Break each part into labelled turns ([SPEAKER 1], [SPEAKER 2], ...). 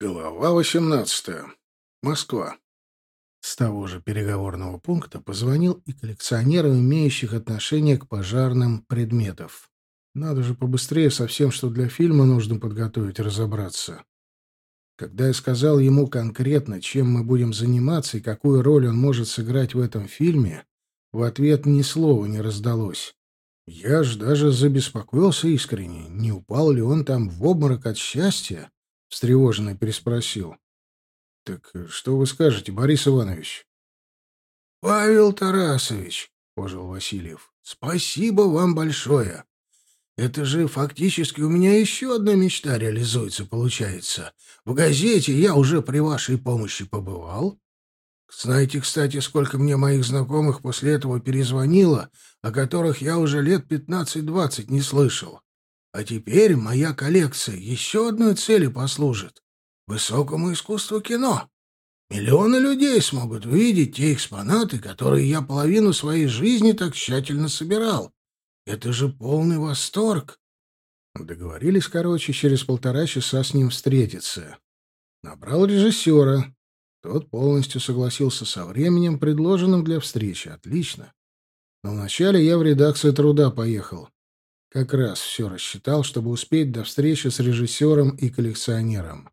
[SPEAKER 1] Глава 18. Москва. С того же переговорного пункта позвонил и коллекционерам, имеющих отношение к пожарным предметов. Надо же побыстрее со всем, что для фильма нужно подготовить, разобраться. Когда я сказал ему конкретно, чем мы будем заниматься и какую роль он может сыграть в этом фильме, в ответ ни слова не раздалось. Я ж даже забеспокоился искренне, не упал ли он там в обморок от счастья, — встревоженно переспросил. — Так что вы скажете, Борис Иванович? — Павел Тарасович, — пожил Васильев, — спасибо вам большое. Это же фактически у меня еще одна мечта реализуется, получается. В газете я уже при вашей помощи побывал. Знаете, кстати, сколько мне моих знакомых после этого перезвонило, о которых я уже лет пятнадцать-двадцать не слышал. А теперь моя коллекция еще одной цели послужит — высокому искусству кино. Миллионы людей смогут увидеть те экспонаты, которые я половину своей жизни так тщательно собирал. Это же полный восторг. Договорились, короче, через полтора часа с ним встретиться. Набрал режиссера. Тот полностью согласился со временем, предложенным для встречи. Отлично. Но вначале я в редакцию труда поехал. Как раз все рассчитал, чтобы успеть до встречи с режиссером и коллекционером.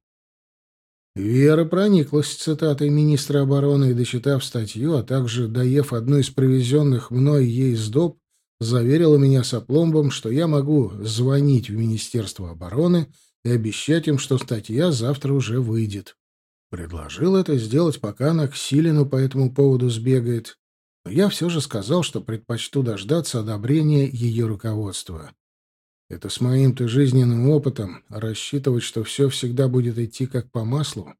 [SPEAKER 1] Вера прониклась цитатой министра обороны и, дочитав статью, а также доев одну из привезенных мной ей сдоб, заверила меня с опломбом, что я могу звонить в Министерство обороны и обещать им, что статья завтра уже выйдет. Предложил это сделать, пока она к Силину по этому поводу сбегает, но я все же сказал, что предпочту дождаться одобрения ее руководства. Это с моим-то жизненным опытом рассчитывать, что все всегда будет идти как по маслу.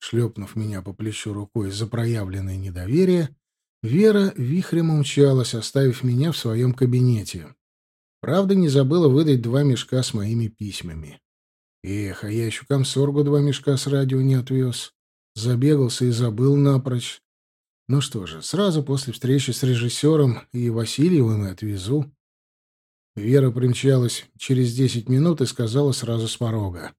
[SPEAKER 1] Шлепнув меня по плечу рукой за проявленное недоверие, Вера вихрем умчалась, оставив меня в своем кабинете. Правда, не забыла выдать два мешка с моими письмами. Эх, а я еще комсоргу два мешка с радио не отвез. Забегался и забыл напрочь. Ну что же, сразу после встречи с режиссером и Васильевым и отвезу. Вера примчалась через десять минут и сказала сразу с порога.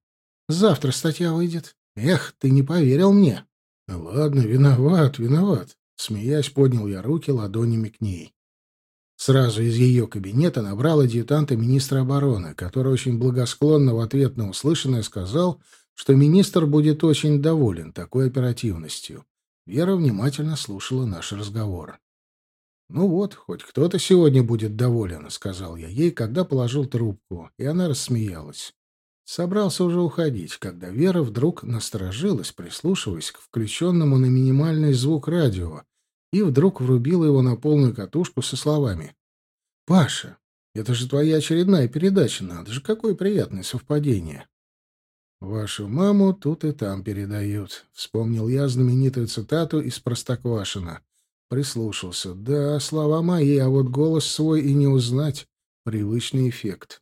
[SPEAKER 1] «Завтра статья выйдет. Эх, ты не поверил мне». «Ладно, виноват, виноват». Смеясь, поднял я руки ладонями к ней. Сразу из ее кабинета набрал адъютанта министра обороны, который очень благосклонно в ответ на услышанное сказал, что министр будет очень доволен такой оперативностью. Вера внимательно слушала наш разговор. «Ну вот, хоть кто-то сегодня будет доволен», — сказал я ей, когда положил трубку, и она рассмеялась. Собрался уже уходить, когда Вера вдруг насторожилась, прислушиваясь к включенному на минимальный звук радио, и вдруг врубила его на полную катушку со словами. «Паша, это же твоя очередная передача, надо же, какое приятное совпадение!» «Вашу маму тут и там передают», — вспомнил я знаменитую цитату из Простоквашина. Прислушался. «Да, слова мои, а вот голос свой и не узнать. Привычный эффект».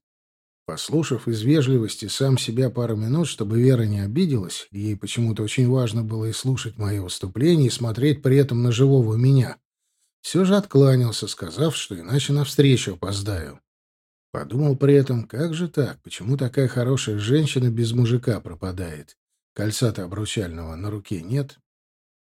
[SPEAKER 1] Послушав из вежливости сам себя пару минут, чтобы Вера не обиделась, ей почему-то очень важно было и слушать мои выступления, и смотреть при этом на живого меня, все же откланялся, сказав, что иначе навстречу опоздаю. Подумал при этом, как же так, почему такая хорошая женщина без мужика пропадает? Кольца-то обручального на руке нет.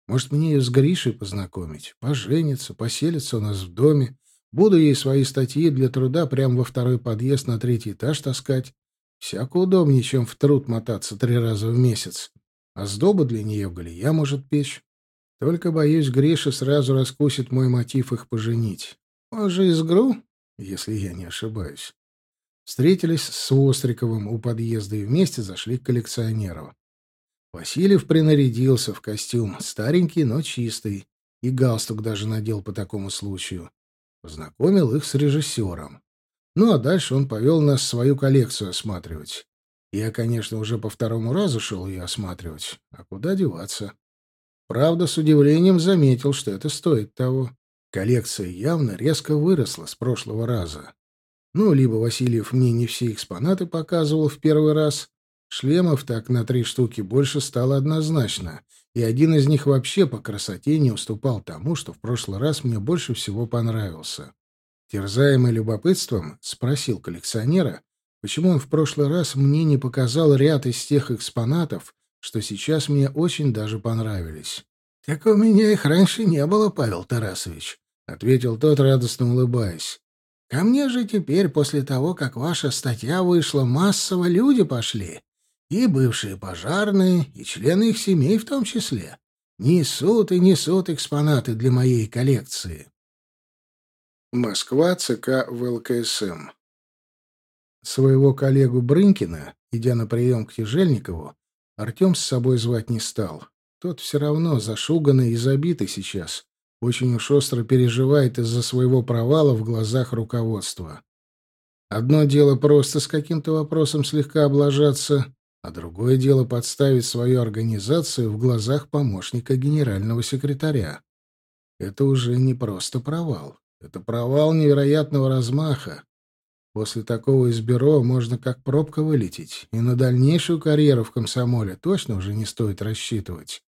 [SPEAKER 1] Может, мне ее с Гришей познакомить, пожениться, поселиться у нас в доме, буду ей свои статьи для труда прямо во второй подъезд на третий этаж таскать. Всяко удобнее, чем в труд мотаться три раза в месяц. А сдоба для нее Галия может печь. Только, боюсь, Гриша сразу раскусит мой мотив их поженить. Он же из ГРУ, если я не ошибаюсь. Встретились с Остриковым у подъезда и вместе зашли к коллекционеру. Васильев принарядился в костюм, старенький, но чистый, и галстук даже надел по такому случаю. Познакомил их с режиссером. Ну, а дальше он повел нас свою коллекцию осматривать. Я, конечно, уже по второму разу шел ее осматривать. А куда деваться? Правда, с удивлением заметил, что это стоит того. Коллекция явно резко выросла с прошлого раза. Ну, либо Васильев мне не все экспонаты показывал в первый раз. Шлемов так на три штуки больше стало однозначно, и один из них вообще по красоте не уступал тому, что в прошлый раз мне больше всего понравился. Терзаемый любопытством, спросил коллекционера, почему он в прошлый раз мне не показал ряд из тех экспонатов, что сейчас мне очень даже понравились. — Так у меня их раньше не было, Павел Тарасович, — ответил тот, радостно улыбаясь. — Ко мне же теперь, после того, как ваша статья вышла, массово люди пошли. И бывшие пожарные, и члены их семей в том числе. Несут и несут экспонаты для моей коллекции. Москва, ЦК ВЛКСМ. Своего коллегу Брынкина, идя на прием к Тяжельникову, Артем с собой звать не стал. Тот все равно зашуганный и забитый сейчас. Очень уж остро переживает из-за своего провала в глазах руководства. Одно дело просто с каким-то вопросом слегка облажаться, а другое дело подставить свою организацию в глазах помощника генерального секретаря. Это уже не просто провал. Это провал невероятного размаха. После такого из бюро можно как пробка вылететь, и на дальнейшую карьеру в комсомоле точно уже не стоит рассчитывать.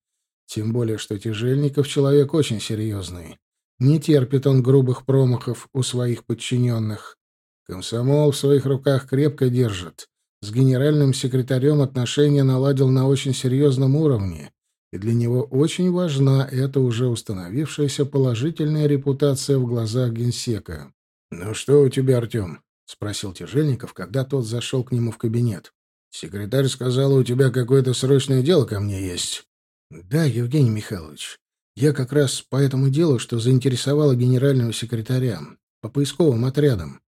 [SPEAKER 1] Тем более, что Тяжельников человек очень серьезный. Не терпит он грубых промахов у своих подчиненных. Комсомол в своих руках крепко держит. С генеральным секретарем отношения наладил на очень серьезном уровне и для него очень важна эта уже установившаяся положительная репутация в глазах генсека. «Ну что у тебя, Артем?» — спросил Тяжельников, когда тот зашел к нему в кабинет. «Секретарь сказала, у тебя какое-то срочное дело ко мне есть». «Да, Евгений Михайлович. Я как раз по этому делу, что заинтересовало генерального секретаря, по поисковым отрядам.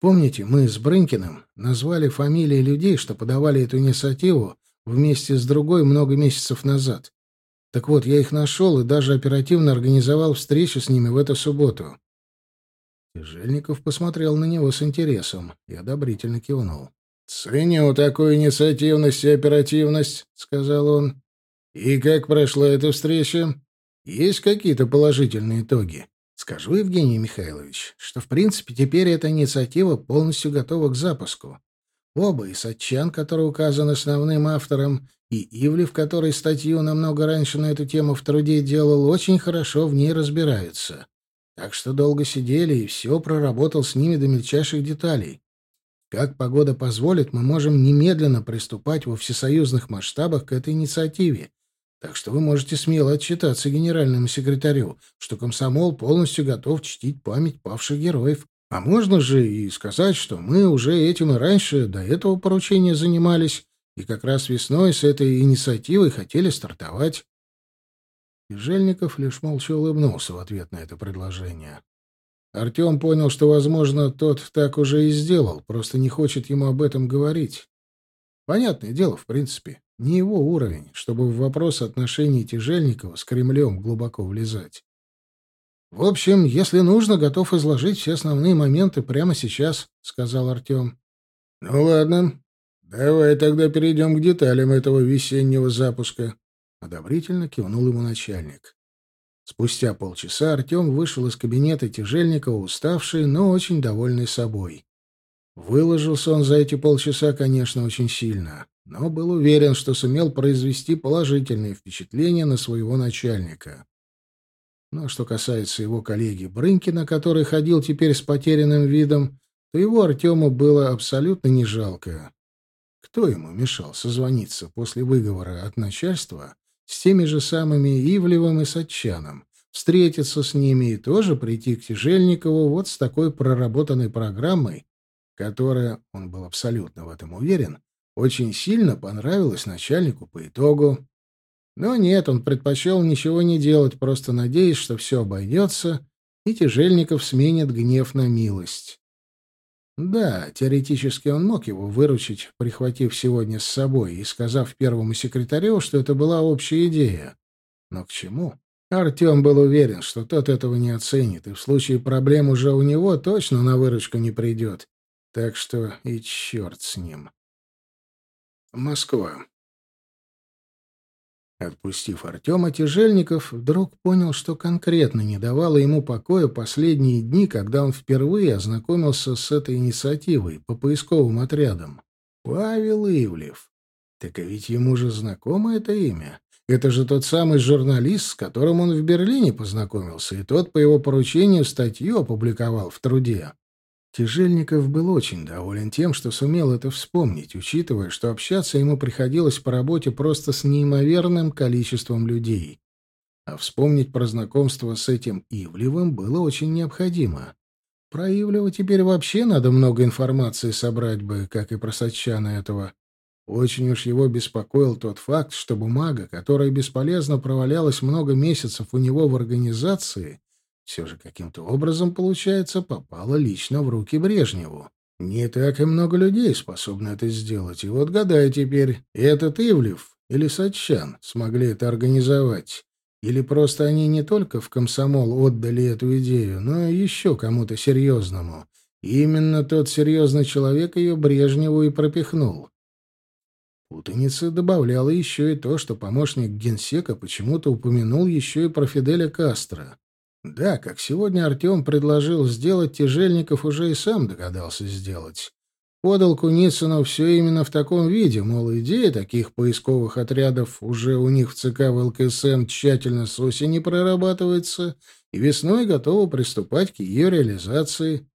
[SPEAKER 1] Помните, мы с Брынкиным назвали фамилии людей, что подавали эту инициативу вместе с другой много месяцев назад. Так вот, я их нашел и даже оперативно организовал встречу с ними в эту субботу. Тяжельников посмотрел на него с интересом и одобрительно кивнул. «Ценю такую инициативность и оперативность», — сказал он. «И как прошла эта встреча? Есть какие-то положительные итоги?» «Скажу, Евгений Михайлович, что, в принципе, теперь эта инициатива полностью готова к запуску. Оба, и Сатчан, который указан основным автором, и Ивлев, который статью намного раньше на эту тему в труде делал, очень хорошо в ней разбираются. Так что долго сидели, и все проработал с ними до мельчайших деталей. Как погода позволит, мы можем немедленно приступать во всесоюзных масштабах к этой инициативе. Так что вы можете смело отчитаться генеральному секретарю, что комсомол полностью готов чтить память павших героев. А можно же и сказать, что мы уже этим и раньше до этого поручения занимались, и как раз весной с этой инициативой хотели стартовать. И Жельников лишь молча улыбнулся в ответ на это предложение. Артем понял, что, возможно, тот так уже и сделал, просто не хочет ему об этом говорить. Понятное дело, в принципе, не его уровень, чтобы в вопрос отношений Тяжельникова с Кремлем глубоко влезать. «В общем, если нужно, готов изложить все основные моменты прямо сейчас», — сказал Артем. «Ну ладно, давай тогда перейдем к деталям этого весеннего запуска», — одобрительно кивнул ему начальник. Спустя полчаса Артем вышел из кабинета Тяжельникова, уставший, но очень довольный собой. Выложился он за эти полчаса, конечно, очень сильно, но был уверен, что сумел произвести положительное впечатление на своего начальника. Но что касается его коллеги Брынкина, который ходил теперь с потерянным видом, то его Артему было абсолютно не жалко. Кто ему мешал созвониться после выговора от начальства с теми же самыми Ивлевым и Сатчаном, встретиться с ними и тоже прийти к Тяжельникову вот с такой проработанной программой, которая, он был абсолютно в этом уверен, очень сильно понравилась начальнику по итогу. Но нет, он предпочел ничего не делать, просто надеясь, что все обойдется, и Тяжельников сменит гнев на милость. Да, теоретически он мог его выручить, прихватив сегодня с собой и сказав первому секретарю, что это была общая идея. Но к чему? Артем был уверен, что тот этого не оценит, и в случае проблем уже у него точно на выручку не придет. Так что и черт с ним. Москва. Отпустив Артема, Тяжельников вдруг понял, что конкретно не давало ему покоя последние дни, когда он впервые ознакомился с этой инициативой по поисковым отрядам. Павел Ивлев. Так а ведь ему же знакомо это имя. Это же тот самый журналист, с которым он в Берлине познакомился, и тот по его поручению статью опубликовал в труде. Тяжельников был очень доволен тем, что сумел это вспомнить, учитывая, что общаться ему приходилось по работе просто с неимоверным количеством людей. А вспомнить про знакомство с этим Ивлевым было очень необходимо. Про Ивлева теперь вообще надо много информации собрать бы, как и про Сачана этого. Очень уж его беспокоил тот факт, что бумага, которая бесполезно провалялась много месяцев у него в организации, все же каким-то образом, получается, попала лично в руки Брежневу. Не так и много людей способны это сделать. И вот гадай теперь, этот Ивлев или Сачан смогли это организовать? Или просто они не только в комсомол отдали эту идею, но еще кому-то серьезному. И именно тот серьезный человек ее Брежневу и пропихнул. Путаница добавляла еще и то, что помощник генсека почему-то упомянул еще и про Фиделя Кастро. Да, как сегодня Артем предложил сделать, Тяжельников уже и сам догадался сделать. Подал Куницыну все именно в таком виде, мол, идея таких поисковых отрядов уже у них в ЦК ВЛКСМ тщательно с осени прорабатывается, и весной готова приступать к ее реализации.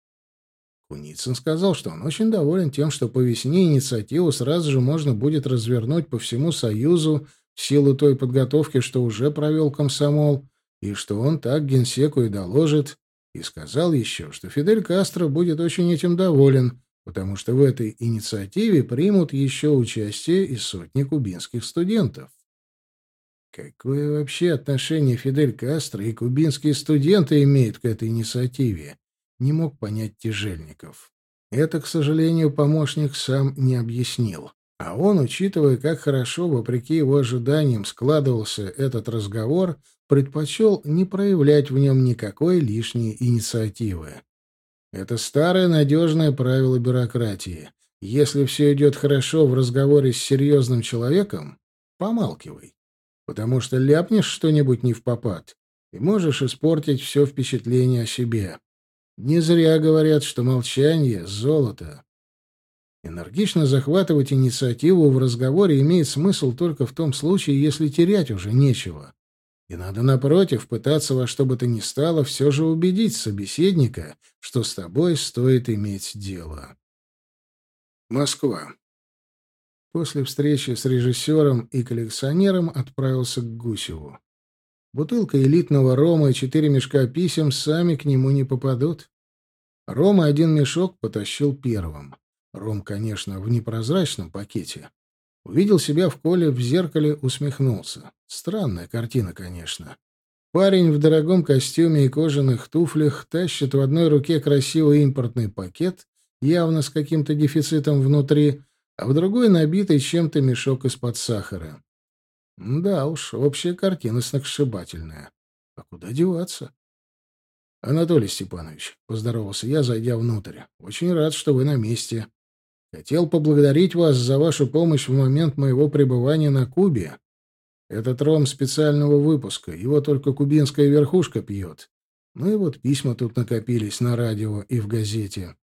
[SPEAKER 1] Куницын сказал, что он очень доволен тем, что по весне инициативу сразу же можно будет развернуть по всему Союзу в силу той подготовки, что уже провел комсомол, и что он так генсеку и доложит, и сказал еще, что Фидель Кастро будет очень этим доволен, потому что в этой инициативе примут еще участие и сотни кубинских студентов. Какое вообще отношение Фидель Кастро и кубинские студенты имеют к этой инициативе, не мог понять Тяжельников. Это, к сожалению, помощник сам не объяснил. А он, учитывая, как хорошо, вопреки его ожиданиям, складывался этот разговор, предпочел не проявлять в нем никакой лишней инициативы. Это старое надежное правило бюрократии. Если все идет хорошо в разговоре с серьезным человеком, помалкивай. Потому что ляпнешь что-нибудь не в попад, и можешь испортить все впечатление о себе. Не зря говорят, что молчание — золото. Энергично захватывать инициативу в разговоре имеет смысл только в том случае, если терять уже нечего. И надо, напротив, пытаться во что бы то ни стало все же убедить собеседника, что с тобой стоит иметь дело. Москва. После встречи с режиссером и коллекционером отправился к Гусеву. Бутылка элитного рома и четыре мешка писем сами к нему не попадут. Рома один мешок потащил первым. Ром, конечно, в непрозрачном пакете. Увидел себя в коле в зеркале, усмехнулся. Странная картина, конечно. Парень в дорогом костюме и кожаных туфлях тащит в одной руке красивый импортный пакет, явно с каким-то дефицитом внутри, а в другой набитый чем-то мешок из-под сахара. Да уж, общая картина сногсшибательная. А куда деваться? Анатолий Степанович, поздоровался я, зайдя внутрь. Очень рад, что вы на месте. Хотел поблагодарить вас за вашу помощь в момент моего пребывания на Кубе. Этот ром специального выпуска, его только кубинская верхушка пьет. Ну и вот письма тут накопились на радио и в газете.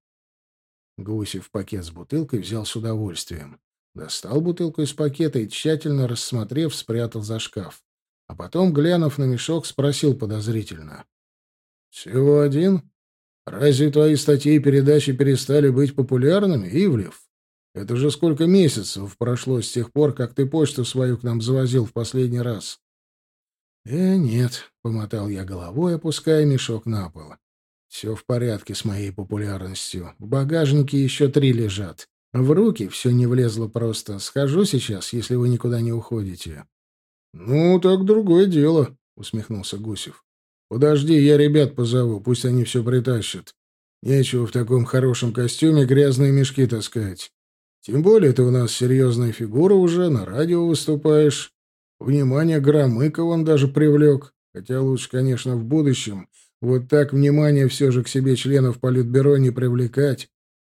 [SPEAKER 1] Гусев пакет с бутылкой взял с удовольствием. Достал бутылку из пакета и, тщательно рассмотрев, спрятал за шкаф. А потом, глянув на мешок, спросил подозрительно. «Всего один?» Разве твои статьи и передачи перестали быть популярными, Ивлев? Это же сколько месяцев прошло с тех пор, как ты почту свою к нам завозил в последний раз. Э, нет, помотал я головой, опуская мешок на пол. Все в порядке с моей популярностью. В багажнике еще три лежат. В руки все не влезло просто. Схожу сейчас, если вы никуда не уходите. Ну, так другое дело, усмехнулся Гусев. Подожди, я ребят позову, пусть они все притащат. Нечего в таком хорошем костюме грязные мешки таскать. Тем более ты у нас серьезная фигура уже, на радио выступаешь. Внимание Громыка он даже привлек. Хотя лучше, конечно, в будущем. Вот так внимание все же к себе членов Политбюро не привлекать.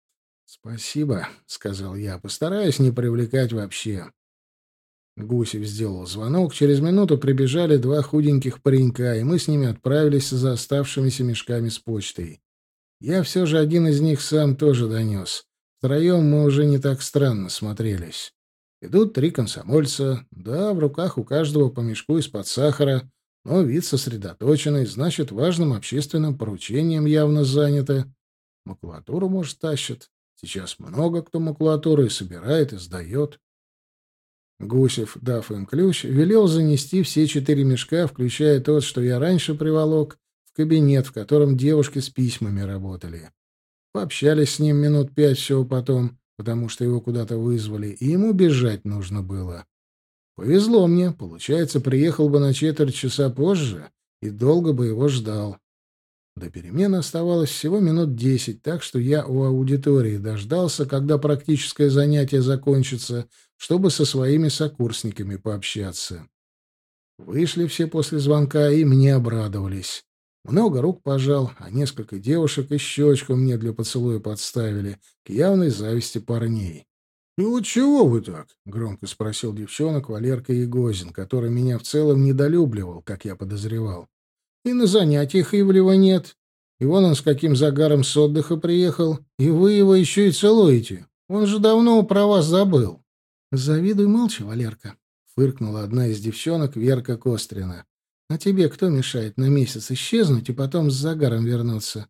[SPEAKER 1] — Спасибо, — сказал я. — Постараюсь не привлекать вообще. Гусев сделал звонок. Через минуту прибежали два худеньких паренька, и мы с ними отправились за оставшимися мешками с почтой. Я все же один из них сам тоже донес. Втроем мы уже не так странно смотрелись. Идут три комсомольца. Да, в руках у каждого по мешку из-под сахара, но вид сосредоточенный, значит, важным общественным поручением явно занято. Макулатуру, может, тащат. Сейчас много кто макулатуру и собирает, и сдает. Гусев, дав им ключ, велел занести все четыре мешка, включая тот, что я раньше приволок, в кабинет, в котором девушки с письмами работали. Пообщались с ним минут пять всего потом, потому что его куда-то вызвали, и ему бежать нужно было. Повезло мне, получается, приехал бы на четверть часа позже и долго бы его ждал. До перемены оставалось всего минут десять, так что я у аудитории дождался, когда практическое занятие закончится, чтобы со своими сокурсниками пообщаться. Вышли все после звонка и мне обрадовались. Много рук пожал, а несколько девушек и щечку мне для поцелуя подставили, к явной зависти парней. «Ну чего вы так?» — громко спросил девчонок Валерка Егозин, который меня в целом недолюбливал, как я подозревал. «И на занятиях Ивлева нет. И вон он с каким загаром с отдыха приехал, и вы его еще и целуете. Он же давно про вас забыл». «Завидуй молча, Валерка», — фыркнула одна из девчонок Верка Кострина. А тебе кто мешает на месяц исчезнуть и потом с загаром вернуться?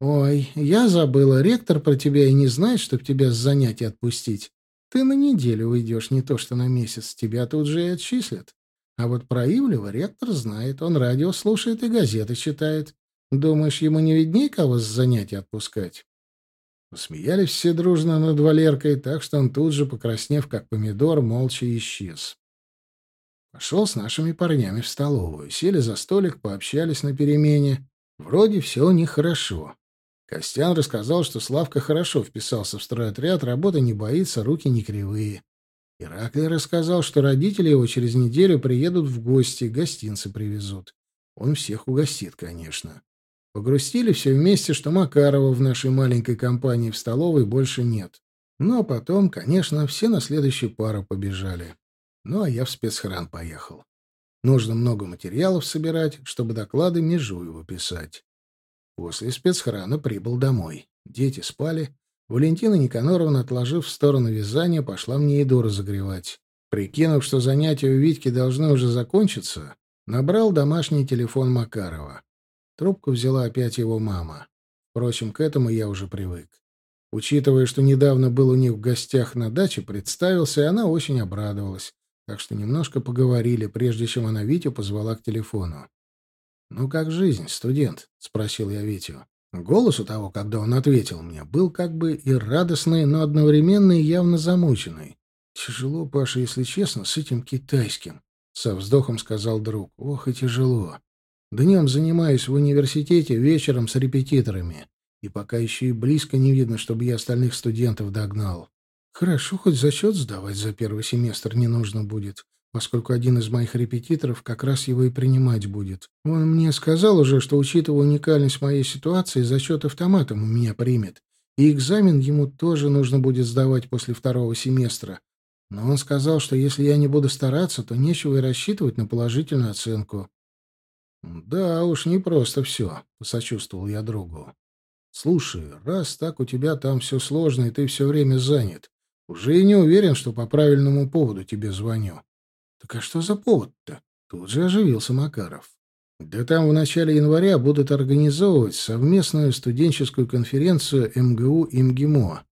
[SPEAKER 1] Ой, я забыла, ректор про тебя и не знает, чтоб тебя с занятий отпустить. Ты на неделю уйдешь, не то что на месяц, тебя тут же и отчислят. А вот про Ивлева ректор знает, он радио слушает и газеты читает. Думаешь, ему не видней кого с занятий отпускать? Посмеялись все дружно над Валеркой, так что он тут же, покраснев как помидор, молча исчез. Пошел с нашими парнями в столовую. Сели за столик, пообщались на перемене. Вроде все у них хорошо. Костян рассказал, что Славка хорошо вписался в стройотряд, работа не боится, руки не кривые. Ираклий рассказал, что родители его через неделю приедут в гости, гостинцы привезут. Он всех угостит, конечно. Погрустили все вместе, что Макарова в нашей маленькой компании в столовой больше нет. Но потом, конечно, все на следующую пару побежали. Ну, а я в спецхран поехал. Нужно много материалов собирать, чтобы доклады Межуеву писать. После спецхрана прибыл домой. Дети спали. Валентина Никаноровна, отложив в сторону вязания, пошла мне еду разогревать. Прикинув, что занятия у Витьки должны уже закончиться, набрал домашний телефон Макарова. Трубку взяла опять его мама. Впрочем, к этому я уже привык. Учитывая, что недавно был у них в гостях на даче, представился, и она очень обрадовалась так что немножко поговорили, прежде чем она Витю позвала к телефону. «Ну как жизнь, студент?» — спросил я Витю. Голос у того, когда он ответил мне, был как бы и радостный, но одновременно и явно замученный. «Тяжело, Паша, если честно, с этим китайским», — со вздохом сказал друг. «Ох и тяжело. Днем занимаюсь в университете, вечером с репетиторами. И пока еще и близко не видно, чтобы я остальных студентов догнал. Хорошо, хоть зачет сдавать за первый семестр не нужно будет, поскольку один из моих репетиторов как раз его и принимать будет. Он мне сказал уже, что, учитывая уникальность моей ситуации, зачет автоматом у меня примет. И экзамен ему тоже нужно будет сдавать после второго семестра. Но он сказал, что если я не буду стараться, то нечего и рассчитывать на положительную оценку. «Да уж, не просто все», — посочувствовал я другу. «Слушай, раз так у тебя там все сложно, и ты все время занят, уже и не уверен, что по правильному поводу тебе звоню. Так а что за повод-то? Тут же оживился Макаров. Да там в начале января будут организовывать совместную студенческую конференцию МГУ и МГИМО.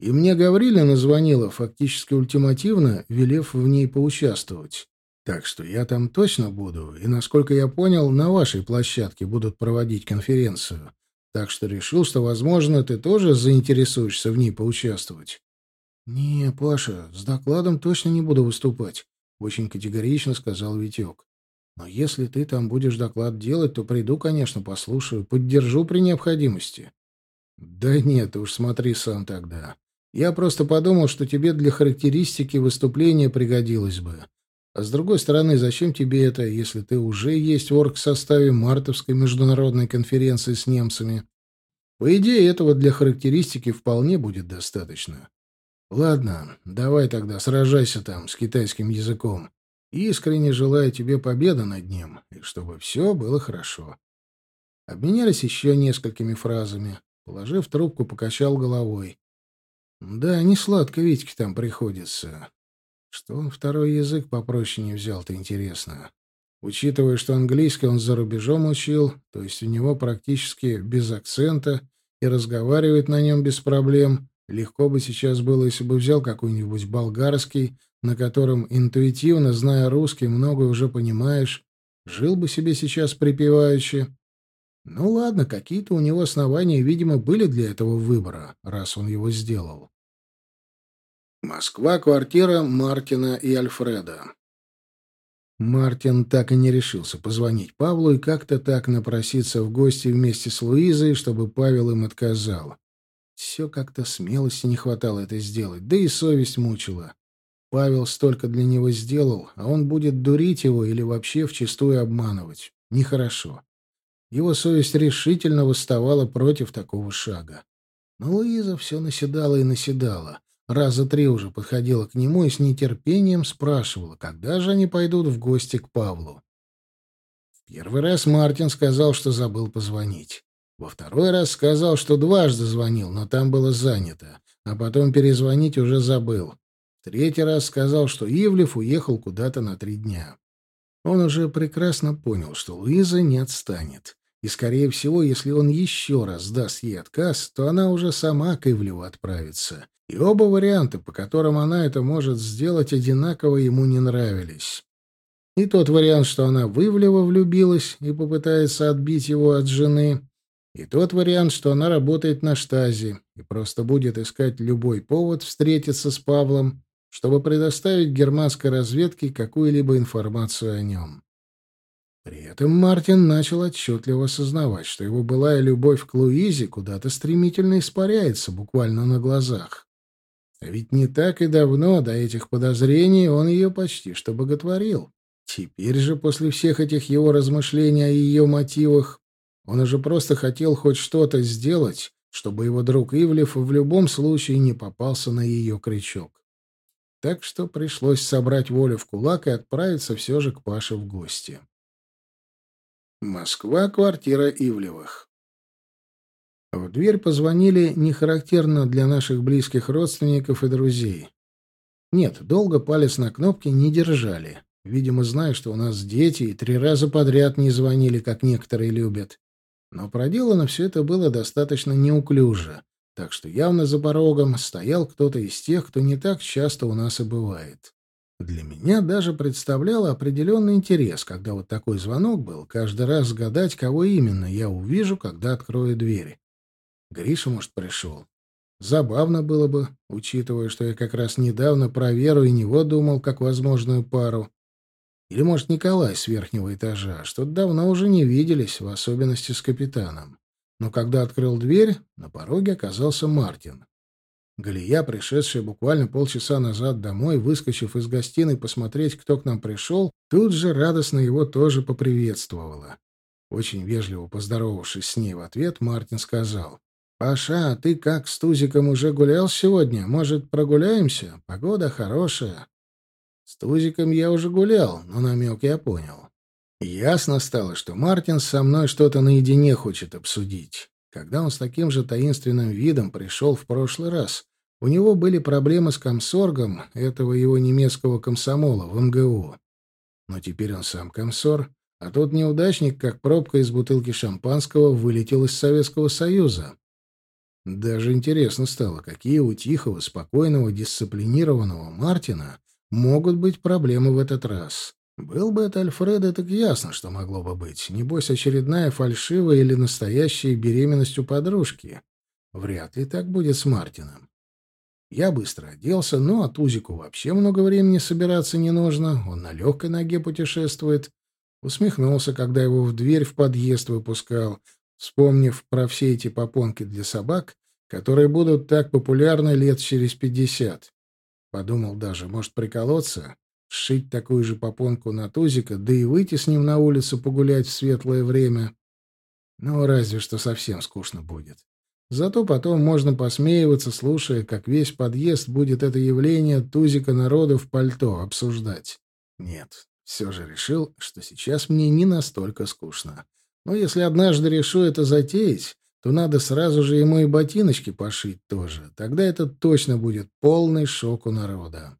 [SPEAKER 1] И мне Гаврилина звонила, фактически ультимативно, велев в ней поучаствовать. Так что я там точно буду, и, насколько я понял, на вашей площадке будут проводить конференцию. Так что решил, что, возможно, ты тоже заинтересуешься в ней поучаствовать. «Не, Паша, с докладом точно не буду выступать», — очень категорично сказал Витек. «Но если ты там будешь доклад делать, то приду, конечно, послушаю, поддержу при необходимости». «Да нет, уж смотри сам тогда. Я просто подумал, что тебе для характеристики выступления пригодилось бы. А с другой стороны, зачем тебе это, если ты уже есть в оргсоставе мартовской международной конференции с немцами? По идее, этого для характеристики вполне будет достаточно». Ладно, давай тогда сражайся там с китайским языком. Искренне желаю тебе победы над ним, и чтобы все было хорошо. Обменялись еще несколькими фразами. Положив трубку, покачал головой. Да, не сладко Витьке там приходится. Что он второй язык попроще не взял-то, интересно. Учитывая, что английский он за рубежом учил, то есть у него практически без акцента, и разговаривает на нем без проблем. Легко бы сейчас было, если бы взял какой-нибудь болгарский, на котором интуитивно, зная русский, многое уже понимаешь, жил бы себе сейчас припеваючи. Ну ладно, какие-то у него основания, видимо, были для этого выбора, раз он его сделал. Москва, квартира Мартина и Альфреда. Мартин так и не решился позвонить Павлу и как-то так напроситься в гости вместе с Луизой, чтобы Павел им отказал. Все как-то смелости не хватало это сделать, да и совесть мучила. Павел столько для него сделал, а он будет дурить его или вообще вчистую обманывать. Нехорошо. Его совесть решительно восставала против такого шага. Но Луиза все наседала и наседала. Раза три уже подходила к нему и с нетерпением спрашивала, когда же они пойдут в гости к Павлу. В первый раз Мартин сказал, что забыл позвонить. Во второй раз сказал, что дважды звонил, но там было занято, а потом перезвонить уже забыл. В третий раз сказал, что Ивлев уехал куда-то на три дня. Он уже прекрасно понял, что Луиза не отстанет. И, скорее всего, если он еще раз даст ей отказ, то она уже сама к Ивлеву отправится. И оба варианта, по которым она это может сделать, одинаково ему не нравились. И тот вариант, что она в Ивлева влюбилась и попытается отбить его от жены, и тот вариант, что она работает на штазе и просто будет искать любой повод встретиться с Павлом, чтобы предоставить германской разведке какую-либо информацию о нем. При этом Мартин начал отчетливо осознавать, что его былая любовь к Луизе куда-то стремительно испаряется, буквально на глазах. А ведь не так и давно до этих подозрений он ее почти что боготворил. Теперь же, после всех этих его размышлений о ее мотивах, он уже просто хотел хоть что-то сделать, чтобы его друг Ивлев в любом случае не попался на ее крючок. Так что пришлось собрать волю в кулак и отправиться все же к Паше в гости. Москва, квартира Ивлевых. В дверь позвонили не характерно для наших близких родственников и друзей. Нет, долго палец на кнопке не держали. Видимо, зная, что у нас дети, и три раза подряд не звонили, как некоторые любят. Но проделано все это было достаточно неуклюже, так что явно за порогом стоял кто-то из тех, кто не так часто у нас и бывает. Для меня даже представляло определенный интерес, когда вот такой звонок был, каждый раз гадать, кого именно я увижу, когда открою дверь. Гриша, может, пришел. Забавно было бы, учитывая, что я как раз недавно про Веру и него думал, как возможную пару. Или, может, Николай с верхнего этажа, что давно уже не виделись, в особенности с капитаном. Но когда открыл дверь, на пороге оказался Мартин. Галия, пришедшая буквально полчаса назад домой, выскочив из гостиной посмотреть, кто к нам пришел, тут же радостно его тоже поприветствовала. Очень вежливо поздоровавшись с ней в ответ, Мартин сказал. «Паша, а ты как, с Тузиком уже гулял сегодня? Может, прогуляемся? Погода хорошая». «С Тузиком я уже гулял, но намек я понял. Ясно стало, что Мартин со мной что-то наедине хочет обсудить. Когда он с таким же таинственным видом пришел в прошлый раз, у него были проблемы с комсоргом этого его немецкого комсомола в МГУ. Но теперь он сам комсор, а тот неудачник, как пробка из бутылки шампанского, вылетел из Советского Союза. Даже интересно стало, какие у тихого, спокойного, дисциплинированного Мартина могут быть проблемы в этот раз. Был бы это Альфредо, так ясно, что могло бы быть. Небось, очередная фальшивая или настоящая беременность у подружки. Вряд ли так будет с Мартином. Я быстро оделся, но от Узику вообще много времени собираться не нужно. Он на легкой ноге путешествует. Усмехнулся, когда его в дверь в подъезд выпускал, вспомнив про все эти попонки для собак, которые будут так популярны лет через пятьдесят. Подумал даже, может приколоться, Сшить такую же попонку на Тузика, да и выйти с ним на улицу погулять в светлое время. Ну, разве что совсем скучно будет. Зато потом можно посмеиваться, слушая, как весь подъезд будет это явление Тузика народа в пальто обсуждать. Нет, все же решил, что сейчас мне не настолько скучно. Но если однажды решу это затеять, то надо сразу же ему и ботиночки пошить тоже. Тогда это точно будет полный шок у народа.